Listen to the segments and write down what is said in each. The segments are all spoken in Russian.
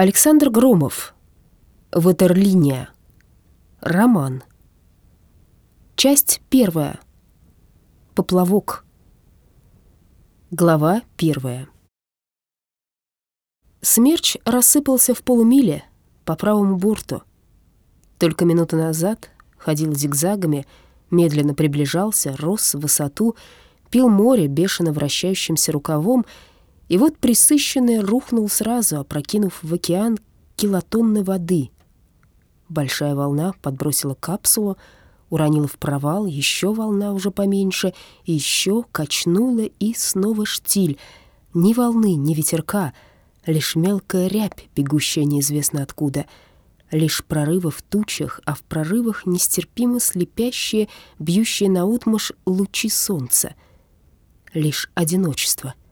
Александр Громов. Ватерлиния. Роман. Часть первая. Поплавок. Глава первая. Смерч рассыпался в полумиле по правому борту. Только минуту назад ходил зигзагами, медленно приближался, рос в высоту, пил море бешено вращающимся рукавом и вот присыщенный рухнул сразу, опрокинув в океан килотонны воды. Большая волна подбросила капсулу, уронила в провал, еще волна уже поменьше, еще качнула и снова штиль. Ни волны, ни ветерка, лишь мелкая рябь, бегущая неизвестно откуда — лишь прорывы в тучах, а в прорывах нестерпимо слепящие, бьющие наотмашь лучи солнца. Лишь одиночество —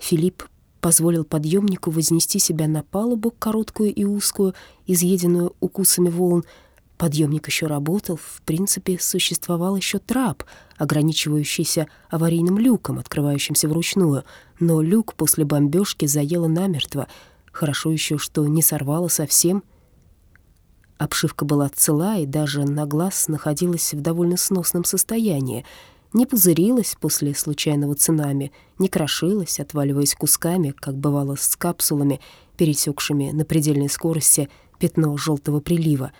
Филипп позволил подъемнику вознести себя на палубу, короткую и узкую, изъеденную укусами волн. Подъемник еще работал, в принципе, существовал еще трап, ограничивающийся аварийным люком, открывающимся вручную, но люк после бомбежки заело намертво. Хорошо еще, что не сорвало совсем. Обшивка была цела и даже на глаз находилась в довольно сносном состоянии — не пузырилась после случайного цунами, не крошилась, отваливаясь кусками, как бывало с капсулами, пересекшими на предельной скорости пятно желтого прилива.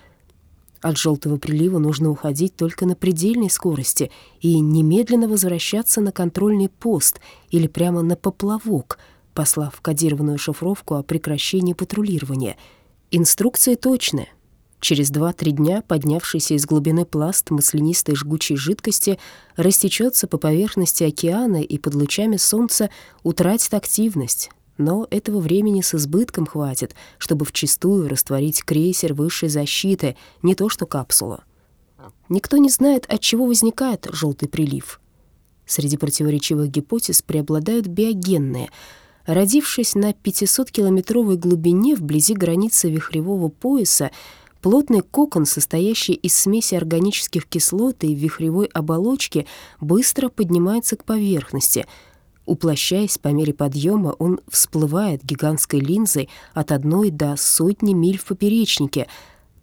От желтого прилива нужно уходить только на предельной скорости и немедленно возвращаться на контрольный пост или прямо на поплавок, послав кодированную шифровку о прекращении патрулирования. Инструкция точная — Через два-три дня поднявшийся из глубины пласт маслянистой жгучей жидкости растечется по поверхности океана и под лучами солнца утратит активность. Но этого времени с избытком хватит, чтобы вчистую растворить крейсер высшей защиты, не то что капсулу. Никто не знает, от чего возникает желтый прилив. Среди противоречивых гипотез преобладают биогенные — Родившись на 500-километровой глубине вблизи границы вихревого пояса, Плотный кокон, состоящий из смеси органических кислот и вихревой оболочки, быстро поднимается к поверхности. Уплощаясь по мере подъема, он всплывает гигантской линзой от одной до сотни миль в поперечнике.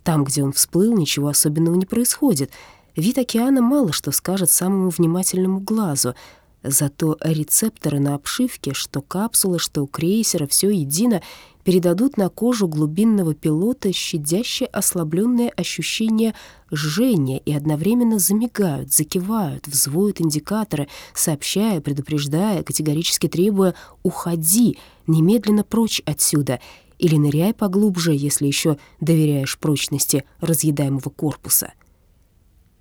Там, где он всплыл, ничего особенного не происходит. Вид океана мало что скажет самому внимательному глазу — Зато рецепторы на обшивке, что капсулы, что крейсера, все едино, передадут на кожу глубинного пилота щадяще ослабленное ощущение жжения и одновременно замигают, закивают, взвоют индикаторы, сообщая, предупреждая, категорически требуя «уходи, немедленно прочь отсюда» или ныряй поглубже, если еще доверяешь прочности разъедаемого корпуса.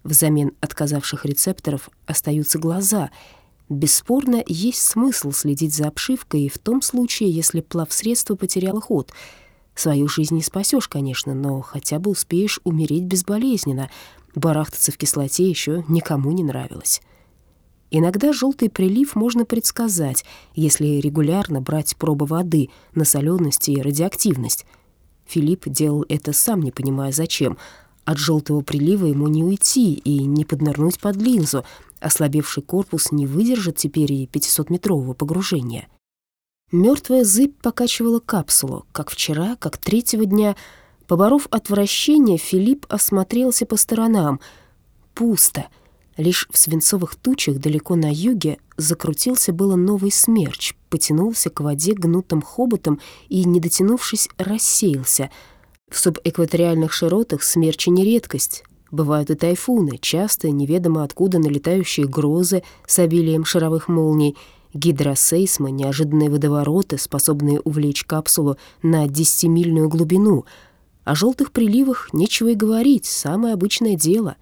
Взамен отказавших рецепторов остаются глаза — Бесспорно, есть смысл следить за обшивкой в том случае, если плавсредство потеряло ход. Свою жизнь не спасешь, конечно, но хотя бы успеешь умереть безболезненно. Барахтаться в кислоте еще никому не нравилось. Иногда желтый прилив можно предсказать, если регулярно брать пробы воды на соленость и радиоактивность. Филипп делал это сам, не понимая зачем. От желтого прилива ему не уйти и не поднырнуть под линзу — Ослабевший корпус не выдержит теперь и 500-метрового погружения. Мертвая зыбь покачивала капсулу, как вчера, как третьего дня. Поборов отвращение, Филипп осмотрелся по сторонам. Пусто. Лишь в свинцовых тучах далеко на юге закрутился было новый смерч, потянулся к воде гнутым хоботом и, не дотянувшись, рассеялся. В субэкваториальных широтах смерчи не редкость. Бывают и тайфуны, часто неведомо откуда налетающие грозы с обилием шаровых молний, гидросейсмы, неожиданные водовороты, способные увлечь капсулу на 10-мильную глубину. О желтых приливах нечего и говорить, самое обычное дело.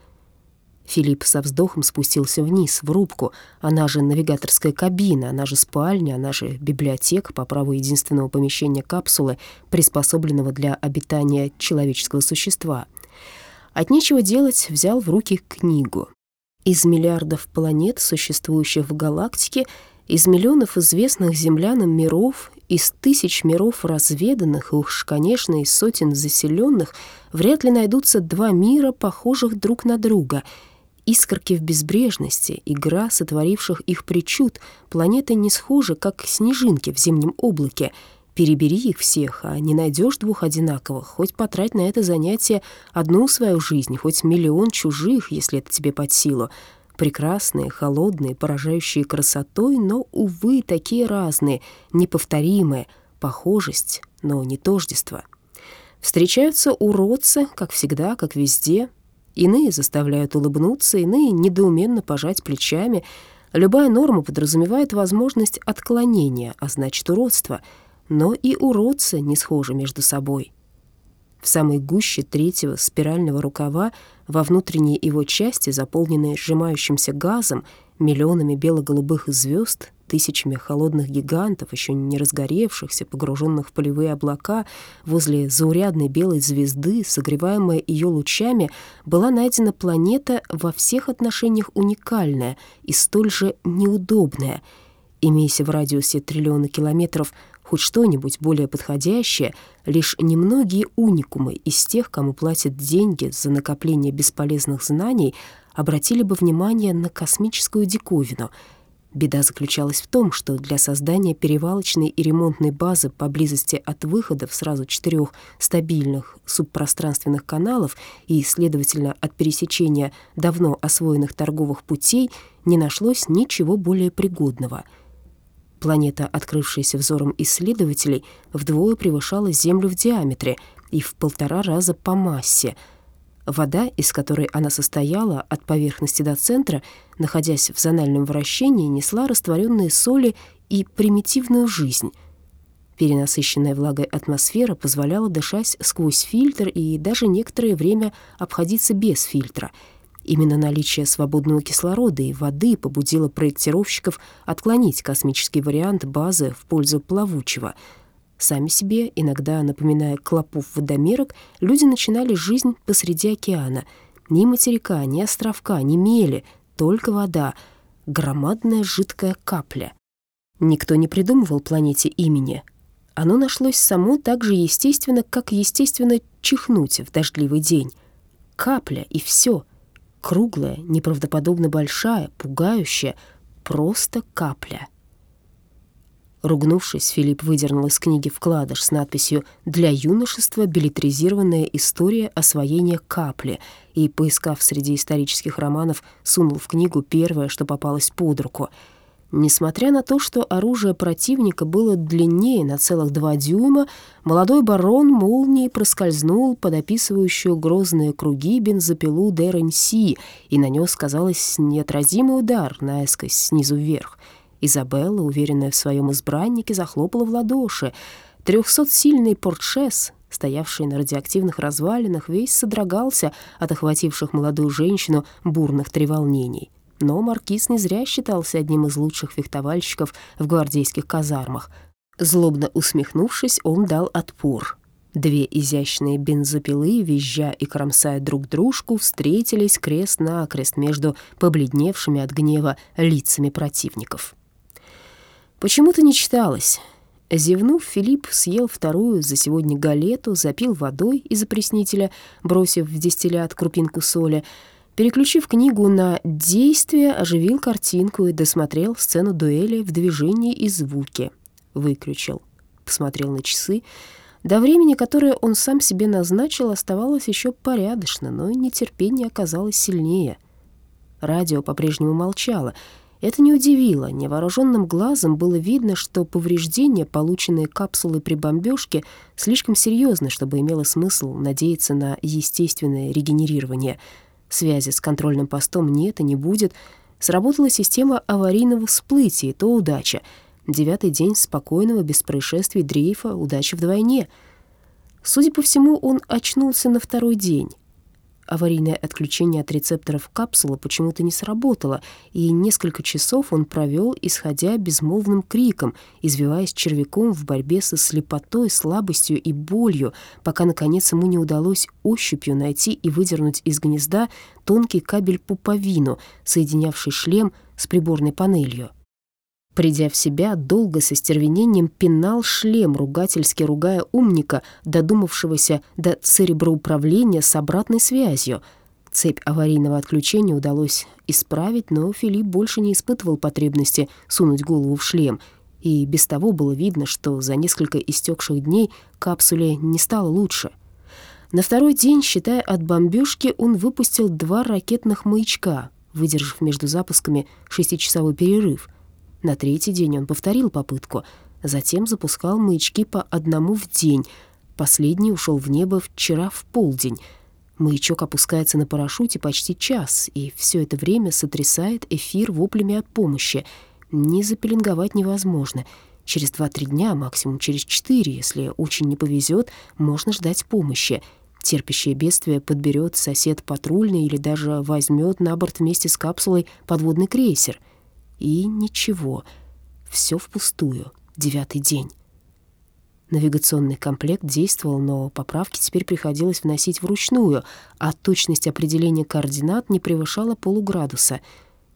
Филипп со вздохом спустился вниз, в рубку. Она же навигаторская кабина, она же спальня, она же библиотека по праву единственного помещения капсулы, приспособленного для обитания человеческого существа — от нечего делать взял в руки книгу. Из миллиардов планет, существующих в галактике, из миллионов известных землянам миров, из тысяч миров разведанных, и уж, конечно, из сотен заселенных, вряд ли найдутся два мира, похожих друг на друга. Искорки в безбрежности, игра сотворивших их причуд, планеты не схожи, как снежинки в зимнем облаке — Перебери их всех, а не найдешь двух одинаковых. Хоть потрать на это занятие одну свою жизнь, хоть миллион чужих, если это тебе под силу. Прекрасные, холодные, поражающие красотой, но, увы, такие разные, неповторимые. Похожесть, но не тождество. Встречаются уродцы, как всегда, как везде. Иные заставляют улыбнуться, иные недоуменно пожать плечами. Любая норма подразумевает возможность отклонения, а значит уродство — но и уродцы не схожи между собой. В самой гуще третьего спирального рукава, во внутренней его части, заполненной сжимающимся газом, миллионами бело-голубых звезд, тысячами холодных гигантов, еще не разгоревшихся, погруженных в полевые облака, возле заурядной белой звезды, согреваемая ее лучами, была найдена планета во всех отношениях уникальная и столь же неудобная. Имеясь в радиусе триллиона километров хоть что-нибудь более подходящее, лишь немногие уникумы из тех, кому платят деньги за накопление бесполезных знаний, обратили бы внимание на космическую диковину. Беда заключалась в том, что для создания перевалочной и ремонтной базы поблизости от выходов сразу четырех стабильных субпространственных каналов и, следовательно, от пересечения давно освоенных торговых путей не нашлось ничего более пригодного — Планета, открывшаяся взором исследователей, вдвое превышала Землю в диаметре и в полтора раза по массе. Вода, из которой она состояла от поверхности до центра, находясь в зональном вращении, несла растворенные соли и примитивную жизнь. Перенасыщенная влагой атмосфера позволяла дышать сквозь фильтр и даже некоторое время обходиться без фильтра — Именно наличие свободного кислорода и воды побудило проектировщиков отклонить космический вариант базы в пользу плавучего. Сами себе, иногда напоминая клопов водомерок, люди начинали жизнь посреди океана. Ни материка, ни островка, ни мели, только вода, громадная жидкая капля. Никто не придумывал планете имени. Оно нашлось само так же естественно, как естественно чихнуть в дождливый день. Капля и все — Круглая, неправдоподобно большая, пугающая, просто капля. Ругнувшись, Филипп выдернул из книги вкладыш с надписью «Для юношества билетризированная история освоения капли» и, поискав среди исторических романов, сунул в книгу первое, что попалось под руку — Несмотря на то, что оружие противника было длиннее на целых два дюйма, молодой барон молнией проскользнул под описывающую грозные круги бензопилу Деренси и нанес, казалось, неотразимый удар наискось снизу вверх. Изабелла, уверенная в своем избраннике, захлопала в ладоши. Трехсотсильный портшес, стоявший на радиоактивных развалинах, весь содрогался от охвативших молодую женщину бурных треволнений. Но маркиз не зря считался одним из лучших фехтовальщиков в гвардейских казармах. Злобно усмехнувшись, он дал отпор. Две изящные бензопилы, визжа и кромсая друг дружку, встретились крест-накрест между побледневшими от гнева лицами противников. Почему-то не читалось. Зевнув, Филипп съел вторую за сегодня галету, запил водой из опреснителя, бросив в дистиллят крупинку соли — Переключив книгу на действие, оживил картинку и досмотрел сцену дуэли в движении и звуке. Выключил. Посмотрел на часы. До времени, которое он сам себе назначил, оставалось еще порядочно, но нетерпение оказалось сильнее. Радио по-прежнему молчало. Это не удивило. Невооруженным глазом было видно, что повреждения, полученные капсулой при бомбежке, слишком серьезны, чтобы имело смысл надеяться на естественное регенерирование — Связи с контрольным постом нет и не будет. Сработала система аварийного всплытия, то удача. Девятый день спокойного, без происшествий дрейфа, удача вдвойне. Судя по всему, он очнулся на второй день. Аварийное отключение от рецепторов капсулы почему-то не сработало, и несколько часов он провел, исходя безмолвным криком, извиваясь червяком в борьбе со слепотой, слабостью и болью, пока, наконец, ему не удалось ощупью найти и выдернуть из гнезда тонкий кабель пуповину, соединявший шлем с приборной панелью. Придя в себя, долго со стервенением пинал шлем, ругательски ругая умника, додумавшегося до цереброуправления с обратной связью. Цепь аварийного отключения удалось исправить, но Филипп больше не испытывал потребности сунуть голову в шлем. и без того было видно, что за несколько истекших дней капсуле не стало лучше. На второй день, считая от бомбежки, он выпустил два ракетных маячка, выдержав между запусками шестичасовой перерыв. На третий день он повторил попытку, затем запускал маячки по одному в день. Последний ушел в небо вчера в полдень. Маячок опускается на парашюте почти час, и все это время сотрясает эфир воплями от помощи. Не запеленговать невозможно. Через 2-3 дня, максимум через 4, если очень не повезет, можно ждать помощи. Терпящее бедствие подберет сосед патрульный или даже возьмет на борт вместе с капсулой подводный крейсер — и ничего. Все впустую. Девятый день. Навигационный комплект действовал, но поправки теперь приходилось вносить вручную, а точность определения координат не превышала полуградуса.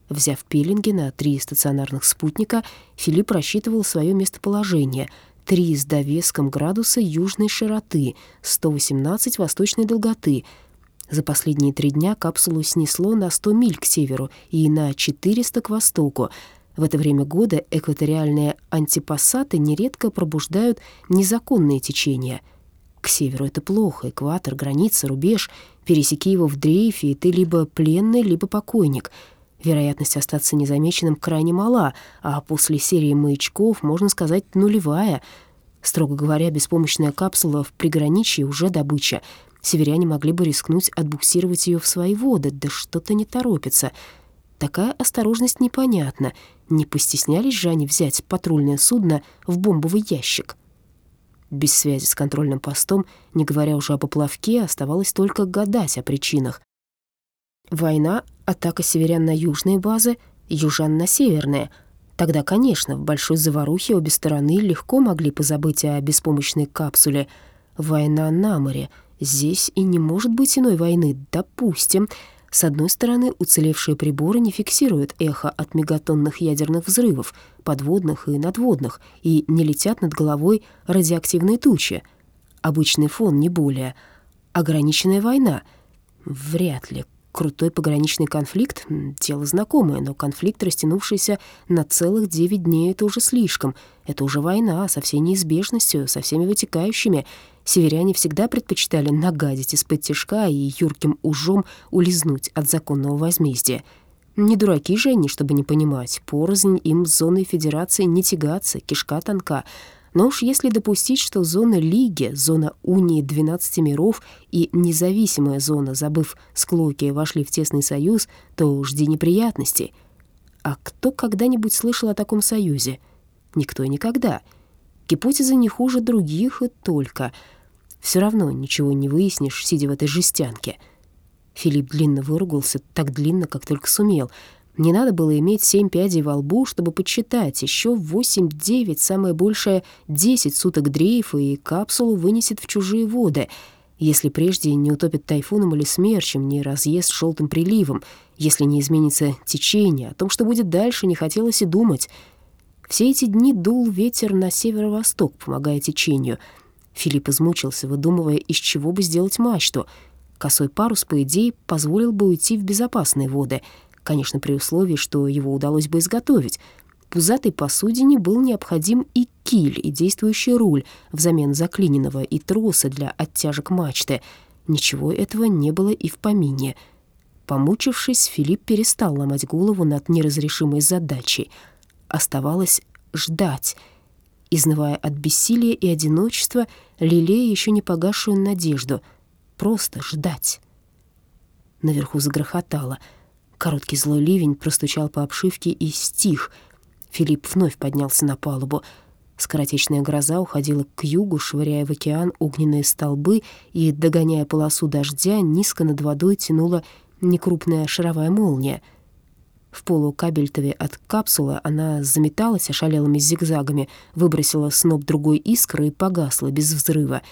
Взяв пилинги на три стационарных спутника, Филипп рассчитывал свое местоположение — три с довеском градуса южной широты, 118 восточной долготы — за последние три дня капсулу снесло на 100 миль к северу и на 400 к востоку. В это время года экваториальные антипассаты нередко пробуждают незаконные течения. К северу это плохо, экватор, граница, рубеж. Пересеки его в дрейфе, и ты либо пленный, либо покойник. Вероятность остаться незамеченным крайне мала, а после серии маячков, можно сказать, нулевая. Строго говоря, беспомощная капсула в приграничье уже добыча — Северяне могли бы рискнуть отбуксировать ее в свои воды, да что-то не торопится. Такая осторожность непонятна. Не постеснялись же они взять патрульное судно в бомбовый ящик. Без связи с контрольным постом, не говоря уже об оплавке, оставалось только гадать о причинах. Война, атака северян на южные базы, южан на северные. Тогда, конечно, в большой заварухе обе стороны легко могли позабыть о беспомощной капсуле. Война на море — Здесь и не может быть иной войны, допустим. С одной стороны, уцелевшие приборы не фиксируют эхо от мегатонных ядерных взрывов, подводных и надводных, и не летят над головой радиоактивные тучи. Обычный фон, не более. Ограниченная война? Вряд ли. Крутой пограничный конфликт — дело знакомое, но конфликт, растянувшийся на целых девять дней, — это уже слишком. Это уже война со всей неизбежностью, со всеми вытекающими. Северяне всегда предпочитали нагадить из-под тяжка и юрким ужом улизнуть от законного возмездия. Не дураки же они, чтобы не понимать. Порознь им с зоной Федерации не тягаться, кишка тонка — но уж если допустить, что зона Лиги, зона Унии 12 миров и независимая зона, забыв склоки, вошли в тесный союз, то жди неприятностей. А кто когда-нибудь слышал о таком союзе? Никто и никогда. Гипотеза не хуже других и только. Все равно ничего не выяснишь, сидя в этой жестянке. Филипп длинно выругался, так длинно, как только сумел — не надо было иметь семь пядей во лбу, чтобы подсчитать. Еще восемь-девять, самое большее десять суток дрейфа, и капсулу вынесет в чужие воды. Если прежде не утопит тайфуном или смерчем, не разъест желтым приливом, если не изменится течение, о том, что будет дальше, не хотелось и думать. Все эти дни дул ветер на северо-восток, помогая течению. Филипп измучился, выдумывая, из чего бы сделать мачту. Косой парус, по идее, позволил бы уйти в безопасные воды — конечно, при условии, что его удалось бы изготовить. Пузатой посудине был необходим и киль, и действующий руль взамен заклиненного, и троса для оттяжек мачты. Ничего этого не было и в помине. Помучившись, Филипп перестал ломать голову над неразрешимой задачей. Оставалось ждать, изнывая от бессилия и одиночества, лелея еще не погасшую надежду. Просто ждать. Наверху загрохотало — Короткий злой ливень простучал по обшивке и стих. Филипп вновь поднялся на палубу. Скоротечная гроза уходила к югу, швыряя в океан огненные столбы, и, догоняя полосу дождя, низко над водой тянула некрупная шаровая молния. В полукабельтове от капсулы она заметалась ошалелыми зигзагами, выбросила сноп другой искры и погасла без взрыва —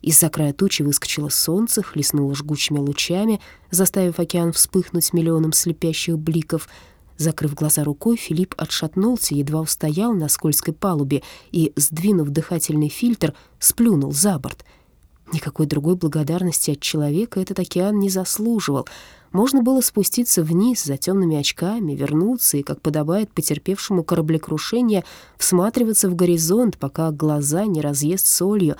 из-за края тучи выскочило солнце, хлестнуло жгучими лучами, заставив океан вспыхнуть миллионом слепящих бликов. Закрыв глаза рукой, Филипп отшатнулся, едва устоял на скользкой палубе и, сдвинув дыхательный фильтр, сплюнул за борт. Никакой другой благодарности от человека этот океан не заслуживал. Можно было спуститься вниз за темными очками, вернуться и, как подобает потерпевшему кораблекрушение, всматриваться в горизонт, пока глаза не разъест солью.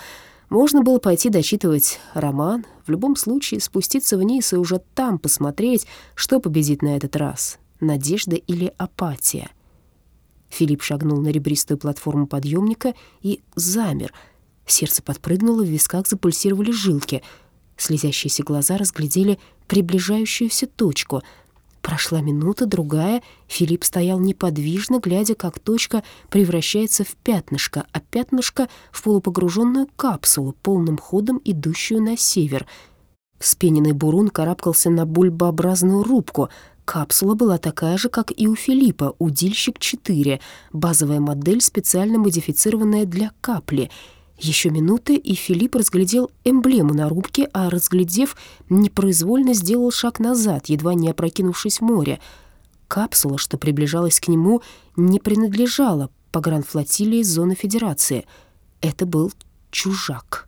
Можно было пойти дочитывать роман, в любом случае спуститься вниз и уже там посмотреть, что победит на этот раз — надежда или апатия. Филипп шагнул на ребристую платформу подъемника и замер — Сердце подпрыгнуло, в висках запульсировали жилки. Слезящиеся глаза разглядели приближающуюся точку. Прошла минута, другая. Филипп стоял неподвижно, глядя, как точка превращается в пятнышко, а пятнышко — в полупогруженную капсулу, полным ходом идущую на север. Вспененный бурун карабкался на бульбообразную рубку. Капсула была такая же, как и у Филиппа, удильщик-4, базовая модель, специально модифицированная для капли — еще минуты, и Филипп разглядел эмблему на рубке, а, разглядев, непроизвольно сделал шаг назад, едва не опрокинувшись в море. Капсула, что приближалась к нему, не принадлежала погранфлотилии зоны Федерации. Это был чужак.